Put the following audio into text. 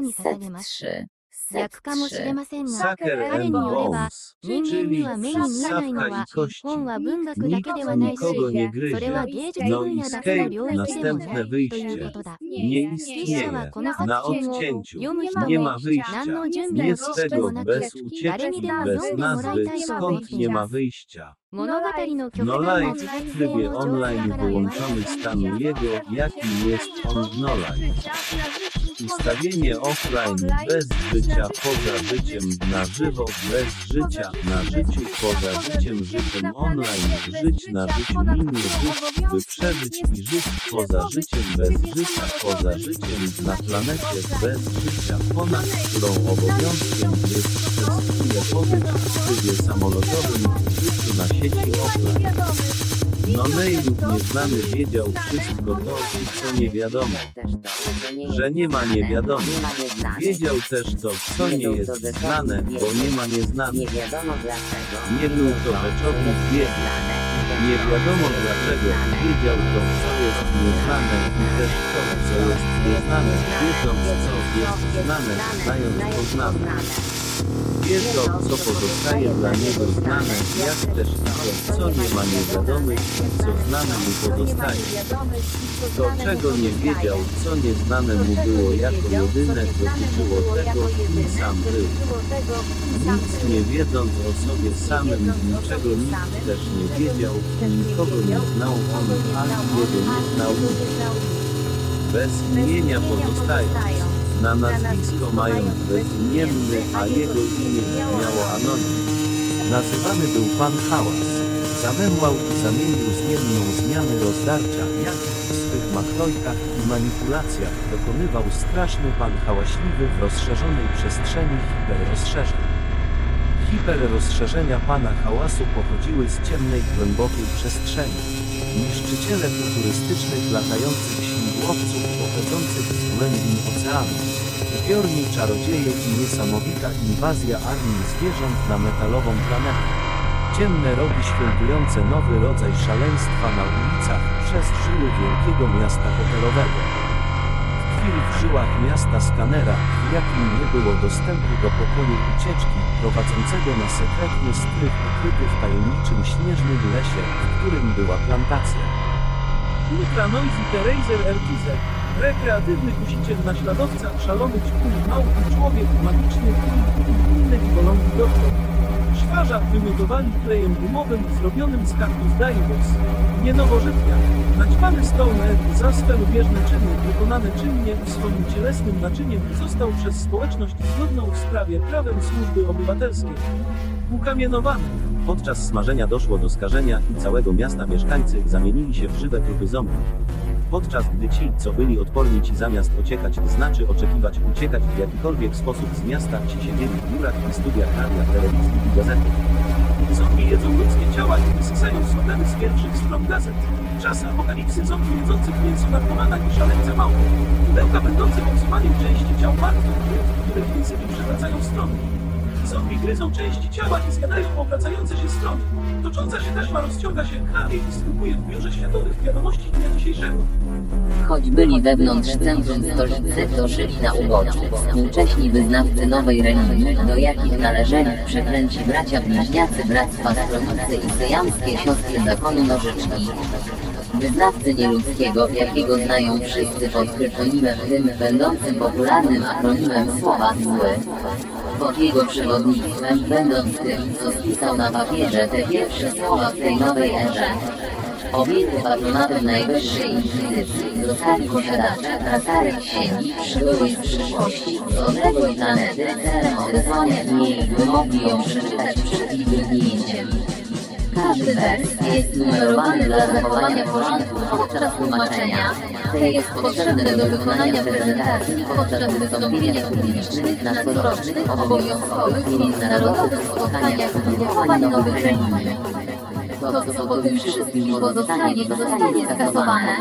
に捧げ Set ます。 3. 逆かもしれませんが、 Sucker 彼 and によれば Bones, 人間に czyli は目に見えないの sawka は i kości. 本は文学だけではないし、 Nikogo nie それは gryzie. 芸術 No 分 i 野だけの escape, 領域でもな następne いというこ wyjście. とだ。 Nie 筆者は istnieje. この作 Na 品を odcięciu. 読む人 Nie も ma 何の wyjścia. 準備 Nie の z 知識も tego, なく bez 誰に ucieczki, でも bez 読んでもらい nazwy, たいと思って skąd い nie ま ma す。 wyjścia. 物語の極 No 端な life 自 w 発性 trybie の上 online 手ながら生まれ wyłączony た stanu jego, jakim jest on w no life. Ustawienie offline bez życia poza życiem na żywo, bez życia na życiu poza życiem, życiem online, żyć na życiu mini, żyć, by przeżyć i żyć poza życiem, bez życia poza życiem, na planecie bez życia, ponad którą obowiązkiem jest przez chwilę w trybie samolotowym życiu na sieci offline. Nonej lub nieznany wiedział wszystko to, co nie wiadomo, że nie ma nie wiadomo. Wiedział też to, co nie jest znane, bo nie ma nieznanych. Nie był to rzeczownik wiedzy. Nie wiadomo dlaczego wiedział to, co jest nieznane i też to, co jest nieznane, wiedząc, co jest znane, znając poznane. Wie to, co pozostaje dla niego znane, jak też to, co nie ma niewiadomych i co znane mu pozostaje. To, czego nie wiedział, co nieznane mu było jako jedyne, dotyczyło tego, kim sam był. Nic nie wiedząc o sobie samym, niczego nikt też nie wiedział, nikogo nie znał on, ani jego nie znał. Bez imienia pozostając, na nazwisko mając bezimienny, a jego imię brzmiało anonim. Nazywany był Pan Hałas. Zamemłał i zamienił zmienną zmiany rozdarcia, jak w swych machlojkach i manipulacjach dokonywał straszny Pan hałaśliwy w rozszerzonej przestrzeni hiperrozszerzeń. Hiperrozszerzenia Pana hałasu pochodziły z ciemnej, głębokiej przestrzeni. Niszczyciele futurystycznych latających śmigłowców pochodzących z głębin oceanu. Zbiorni czarodzieje i niesamowita inwazja armii zwierząt na metalową planetę. Ciemne rogi świętujące nowy rodzaj szaleństwa na ulicach przez żyły wielkiego miasta hotelowego. Tkwił w żyłach miasta skanera, w jakim nie było dostępu do pokoju ucieczki, prowadzącego na sekretny strych ukryty w tajemniczym śnieżnym lesie, w którym była plantacja. Ultra Noisy Terazer RTZ. Rekreatywny kusiciel naśladowca, szalony ćpuł, małpi człowiek, magiczny i inny golągi doktor. Szwarza wymiotowali klejem gumowym zrobionym z kaktus Daivos. Nie nowożytnia. Naćpany stoner za swe lubieżne czyny, wykonane czynnie swoim cielesnym naczyniem został przez społeczność zgodną w sprawie prawem służby obywatelskiej. Ukamienowany. Podczas smażenia doszło do skażenia i całego miasta mieszkańcy zamienili się w żywe trupy zombie. Podczas gdy ci, co byli odporni ci zamiast uciekać, znaczy oczekiwać uciekać w jakikolwiek sposób z miasta, ci siedzieli w biurach i studiach radia, telewizji i gazety. Zombie jedzą ludzkie ciała i wysysają słodemy z pierwszych stron gazet. Czas apokalipsy zombie jedzących mięso narkomana i szaleńce małpy. Pudełka będące konsumaniem części ciał martwych, które więcej przewracają strony. Zombie gryzą części ciała i zjadają obracające się strony. Tocząca się taśma rozciąga się krwawie i występuje w biurze światowych wiadomości dzisiejszego. Choć byli wewnątrz centrum stolicy, to żyli na uboczu. Współcześni wyznawcy nowej religii, do jakich należeli przeklęci bracia bliźniacy Bractwa Stronicy i syjamskie siostry zakonu nożyczki. Wyznawcy nieludzkiego, jakiego znają wszyscy pod kryptonimem tym będącym popularnym akronimem słowa zły. Pod jego przewodnictwem, będąc tym, co spisał na papierze te pierwsze słowa w tej nowej erze, Objęty patronatem najwyższej inkwizycji zostali posiadacze prastarej księgi przybyłej z przyszłości z odległej planety celem odesłania jej, by mogli ją przeczytać przed ich wygnięciem. Każdy wers jest numerowany dla zachowania porządku podczas tłumaczenia. Te jest potrzebne do wykonania prezentacji podczas wystąpienia publicznych na corocznych obowiązkowych międzynarodowych spotkaniach wychowań nowych religii. To, co po tym wszystkim pozostanie, zostanie skasowane.